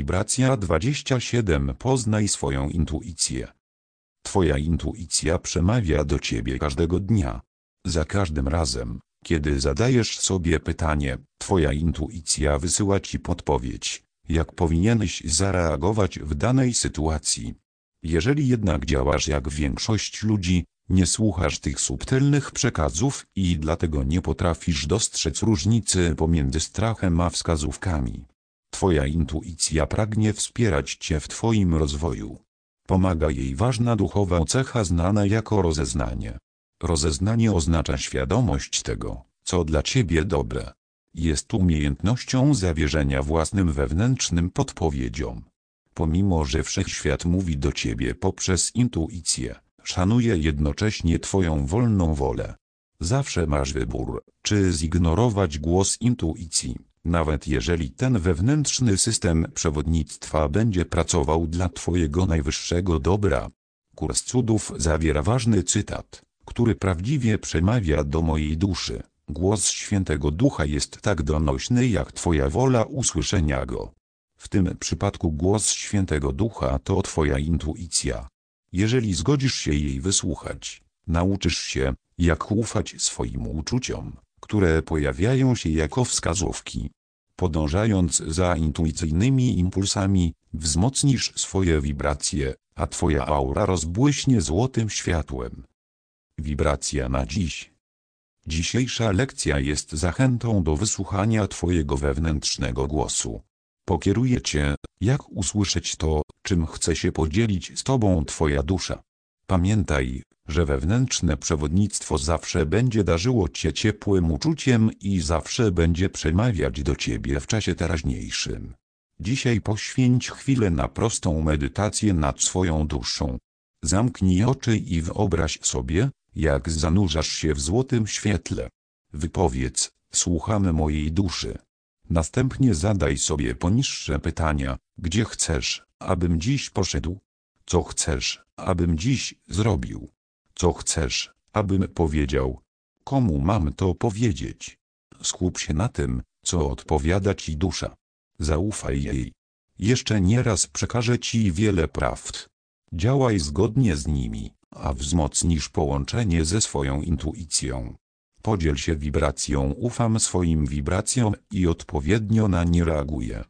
Wibracja 27 Poznaj swoją intuicję. Twoja intuicja przemawia do ciebie każdego dnia. Za każdym razem, kiedy zadajesz sobie pytanie, twoja intuicja wysyła ci podpowiedź, jak powinieneś zareagować w danej sytuacji. Jeżeli jednak działasz jak większość ludzi, nie słuchasz tych subtelnych przekazów i dlatego nie potrafisz dostrzec różnicy pomiędzy strachem a wskazówkami. Twoja intuicja pragnie wspierać Cię w Twoim rozwoju. Pomaga jej ważna duchowa cecha znana jako rozeznanie. Rozeznanie oznacza świadomość tego, co dla Ciebie dobre. Jest umiejętnością zawierzenia własnym wewnętrznym podpowiedziom. Pomimo, że wszechświat mówi do Ciebie poprzez intuicję, szanuje jednocześnie Twoją wolną wolę. Zawsze masz wybór, czy zignorować głos intuicji, nawet jeżeli ten wewnętrzny system przewodnictwa będzie pracował dla Twojego najwyższego dobra. Kurs cudów zawiera ważny cytat, który prawdziwie przemawia do mojej duszy. Głos Świętego Ducha jest tak donośny jak Twoja wola usłyszenia go. W tym przypadku głos Świętego Ducha to Twoja intuicja. Jeżeli zgodzisz się jej wysłuchać, nauczysz się, jak ufać swoim uczuciom, które pojawiają się jako wskazówki. Podążając za intuicyjnymi impulsami, wzmocnisz swoje wibracje, a Twoja aura rozbłyśnie złotym światłem. Wibracja na dziś. Dzisiejsza lekcja jest zachętą do wysłuchania Twojego wewnętrznego głosu. Pokieruje Cię, jak usłyszeć to, czym chce się podzielić z Tobą Twoja dusza. Pamiętaj, że wewnętrzne przewodnictwo zawsze będzie darzyło Cię ciepłym uczuciem i zawsze będzie przemawiać do Ciebie w czasie teraźniejszym. Dzisiaj poświęć chwilę na prostą medytację nad swoją duszą. Zamknij oczy i wyobraź sobie, jak zanurzasz się w złotym świetle. Wypowiedz, słuchamy mojej duszy. Następnie zadaj sobie poniższe pytania, gdzie chcesz, abym dziś poszedł? Co chcesz, abym dziś zrobił? Co chcesz, abym powiedział? Komu mam to powiedzieć? Skup się na tym, co odpowiada ci dusza. Zaufaj jej. Jeszcze nieraz przekaże ci wiele prawd. Działaj zgodnie z nimi, a wzmocnisz połączenie ze swoją intuicją. Podziel się wibracją ufam swoim wibracjom i odpowiednio na nie reaguję.